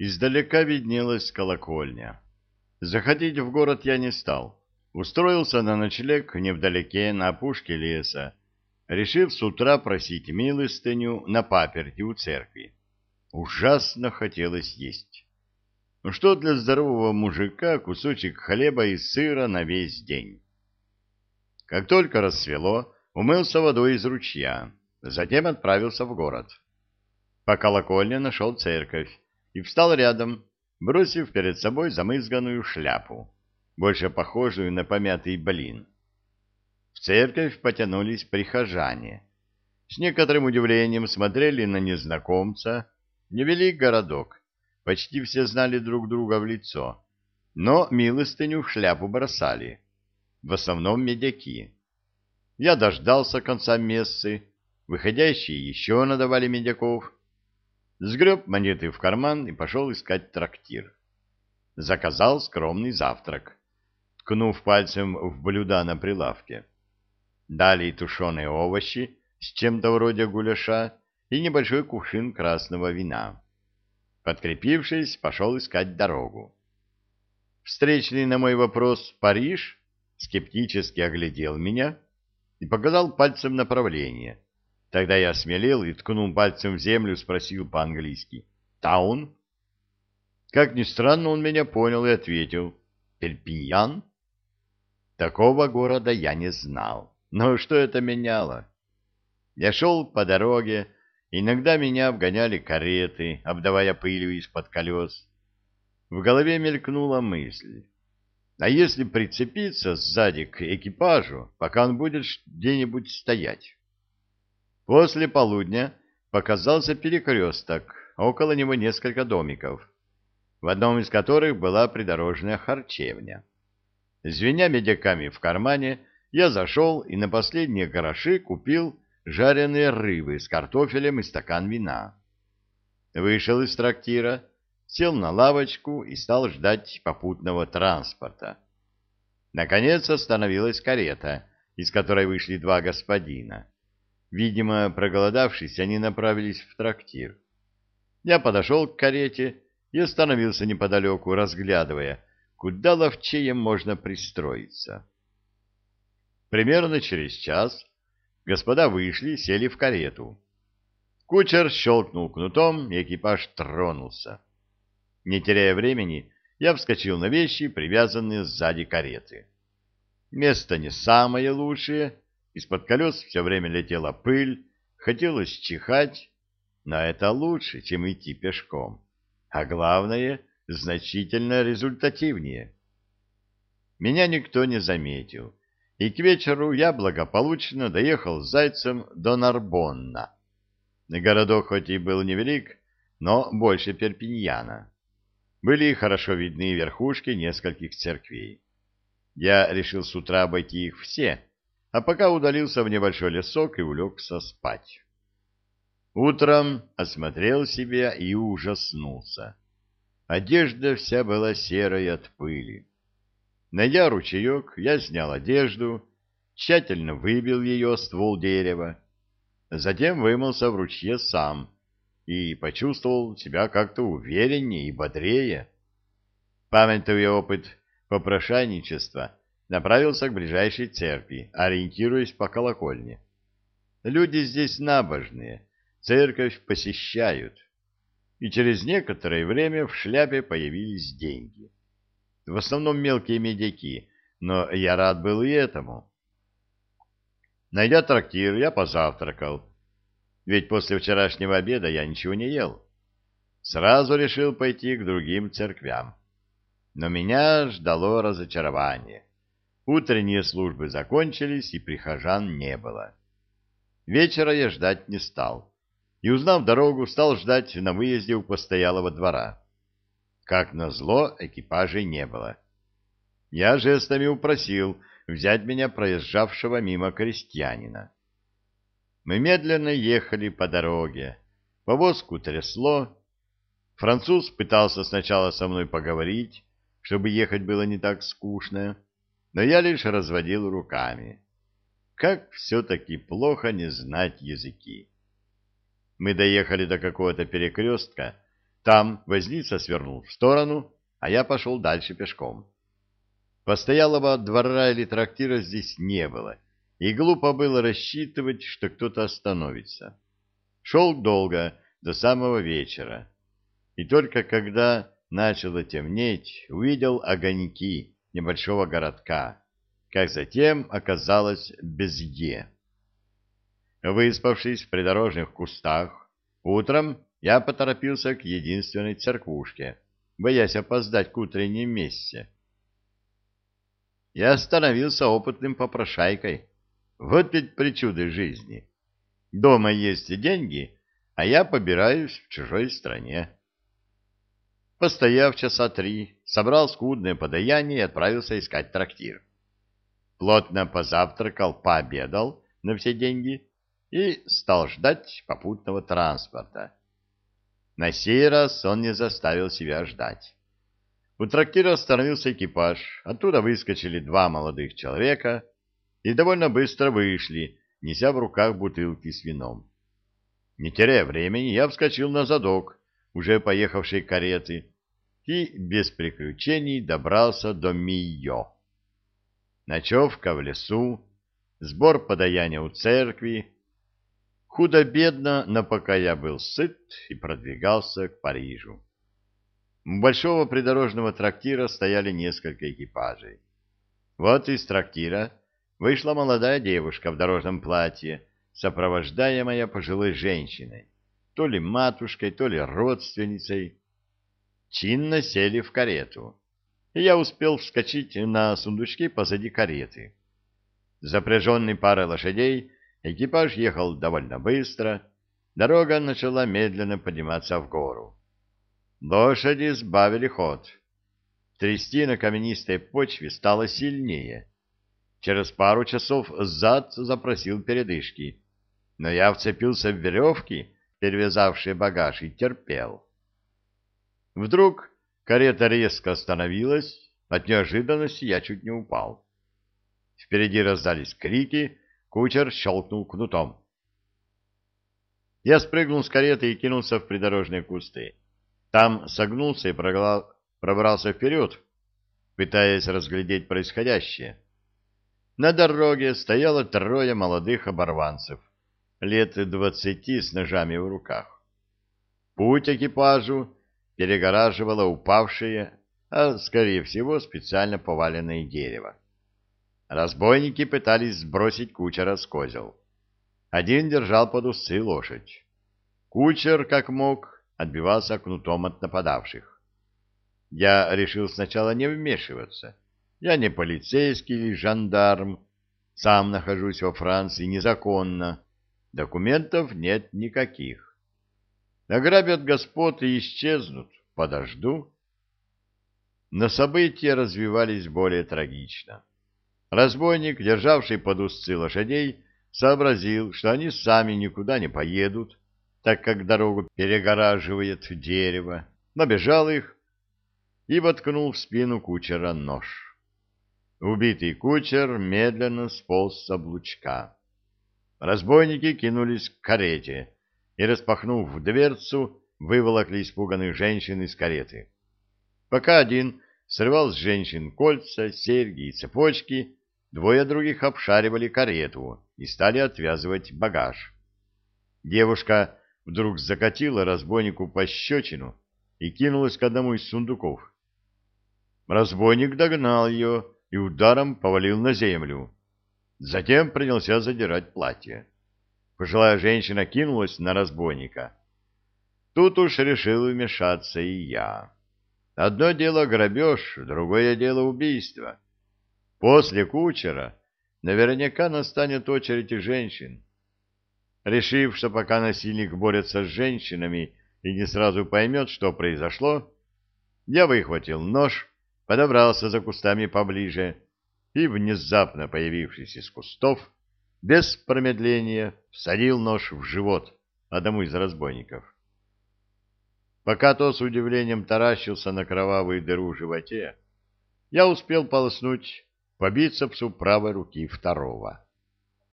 Издалека виднелась колокольня. Заходить в город я не стал. Устроился на ночлег невдалеке, на опушке леса, решив с утра просить милостыню на паперти у церкви. Ужасно хотелось есть. Ну что для здорового мужика кусочек хлеба и сыра на весь день? Как только рассвело, умылся водой из ручья, затем отправился в город. По колокольне нашел церковь и встал рядом, бросив перед собой замызганную шляпу, больше похожую на помятый блин. В церковь потянулись прихожане. С некоторым удивлением смотрели на незнакомца, невелик городок, почти все знали друг друга в лицо, но милостыню в шляпу бросали, в основном медяки. Я дождался конца мессы, выходящие еще надавали медяков, сгреб монеты в карман и пошел искать трактир. Заказал скромный завтрак, ткнув пальцем в блюда на прилавке. Далее тушеные овощи с чем-то вроде гуляша и небольшой кувшин красного вина. Подкрепившись, пошел искать дорогу. Встречный на мой вопрос «Париж» скептически оглядел меня и показал пальцем направление. Тогда я осмелел и ткнул пальцем в землю, спросил по-английски «Таун?». Как ни странно, он меня понял и ответил «Перпиньян?». Такого города я не знал, но что это меняло? Я шел по дороге, Иногда меня обгоняли кареты, обдавая пылью из-под колес. В голове мелькнула мысль. А если прицепиться сзади к экипажу, пока он будет где-нибудь стоять? После полудня показался перекресток, а около него несколько домиков, в одном из которых была придорожная харчевня. Звеня медяками в кармане, я зашел и на последние гроши купил жареные рыбы с картофелем и стакан вина. Вышел из трактира, сел на лавочку и стал ждать попутного транспорта. Наконец остановилась карета, из которой вышли два господина. Видимо, проголодавшись, они направились в трактир. Я подошел к карете и остановился неподалеку, разглядывая, куда ловчее можно пристроиться. Примерно через час Господа вышли, сели в карету. Кучер щелкнул кнутом, и экипаж тронулся. Не теряя времени, я вскочил на вещи, привязанные сзади кареты. Место не самое лучшее, из-под колес все время летела пыль, хотелось чихать, но это лучше, чем идти пешком. А главное, значительно результативнее. Меня никто не заметил и к вечеру я благополучно доехал с зайцем до Нарбонна. Городок хоть и был невелик, но больше Перпиньяна. Были хорошо видны верхушки нескольких церквей. Я решил с утра обойти их все, а пока удалился в небольшой лесок и улегся спать. Утром осмотрел себя и ужаснулся. Одежда вся была серой от пыли. Найдя ручеек, я снял одежду, тщательно выбил ее ствол дерева, затем вымылся в ручье сам и почувствовал себя как-то увереннее и бодрее. Памятуя опыт попрошайничества, направился к ближайшей церкви, ориентируясь по колокольне. Люди здесь набожные, церковь посещают, и через некоторое время в шляпе появились деньги в основном мелкие медяки, но я рад был и этому. Найдя трактир, я позавтракал, ведь после вчерашнего обеда я ничего не ел. Сразу решил пойти к другим церквям. Но меня ждало разочарование. Утренние службы закончились, и прихожан не было. Вечера я ждать не стал, и, узнав дорогу, стал ждать на выезде у постоялого двора. Как назло, экипажей не было. Я жестами упросил взять меня проезжавшего мимо крестьянина. Мы медленно ехали по дороге. Повозку трясло. Француз пытался сначала со мной поговорить, чтобы ехать было не так скучно, но я лишь разводил руками. Как все-таки плохо не знать языки. Мы доехали до какого-то перекрестка, Там возница свернул в сторону, а я пошел дальше пешком. Постоялого двора или трактира здесь не было, и глупо было рассчитывать, что кто-то остановится. Шел долго, до самого вечера, и только когда начало темнеть, увидел огоньки небольшого городка, как затем оказалось Безье. Выспавшись в придорожных кустах, утром я поторопился к единственной церквушке, боясь опоздать к утренней мессе. Я становился опытным попрошайкой. Вот ведь причуды жизни. Дома есть деньги, а я побираюсь в чужой стране. Постояв часа три, собрал скудное подаяние и отправился искать трактир. Плотно позавтракал, пообедал на все деньги и стал ждать попутного транспорта. На сей раз он не заставил себя ждать. У трактира остановился экипаж, оттуда выскочили два молодых человека и довольно быстро вышли, неся в руках бутылки с вином. Не теряя времени, я вскочил на задок, уже поехавшей кареты, и без приключений добрался до Мийо. Ночевка в лесу, сбор подаяния у церкви. Худо-бедно, но пока я был сыт и продвигался к Парижу. У большого придорожного трактира стояли несколько экипажей. Вот из трактира вышла молодая девушка в дорожном платье, сопровождаемая пожилой женщиной, то ли матушкой, то ли родственницей. Чинно сели в карету, и я успел вскочить на сундучки позади кареты. Запряженный парой лошадей, экипаж ехал довольно быстро, дорога начала медленно подниматься в гору. Лошади сбавили ход. Трясти на каменистой почве стало сильнее. Через пару часов зад запросил передышки, но я вцепился в веревки, перевязавшие багаж, и терпел. Вдруг карета резко остановилась, от неожиданности я чуть не упал. Впереди раздались крики, кучер щелкнул кнутом. Я спрыгнул с кареты и кинулся в придорожные кусты. Там согнулся и пробрался вперед, пытаясь разглядеть происходящее. На дороге стояло трое молодых оборванцев, лет двадцати с ножами в руках. Путь экипажу перегораживало упавшее, а, скорее всего, специально поваленное дерево. Разбойники пытались сбросить кучера с козел. Один держал под усы лошадь. Кучер, как мог, отбивался кнутом от нападавших. Я решил сначала не вмешиваться. Я не полицейский или жандарм, сам нахожусь во Франции незаконно, документов нет никаких. Награбят господ и исчезнут, подожду. Но события развивались более трагично. Разбойник, державший под узцы лошадей, сообразил, что они сами никуда не поедут, так как дорогу перегораживает дерево, набежал их и воткнул в спину кучера нож. Убитый кучер медленно сполз с облучка. Разбойники кинулись к карете и, распахнув дверцу, выволокли испуганных женщин из кареты. Пока один срывал с женщин кольца, серьги и цепочки, двое других обшаривали карету и стали отвязывать багаж. Девушка вдруг закатила разбойнику пощечину и кинулась к одному из сундуков. Разбойник догнал ее и ударом повалил на землю. Затем принялся задирать платье. Пожилая женщина кинулась на разбойника. Тут уж решил вмешаться и я. Одно дело грабеж, другое дело убийство. После кучера наверняка настанет очередь и женщин. Решив, что пока насильник борется с женщинами и не сразу поймет, что произошло, я выхватил нож, подобрался за кустами поближе и, внезапно появившись из кустов, без промедления всадил нож в живот одному из разбойников. Пока то с удивлением таращился на кровавую дыру в животе, я успел полоснуть по бицепсу правой руки второго.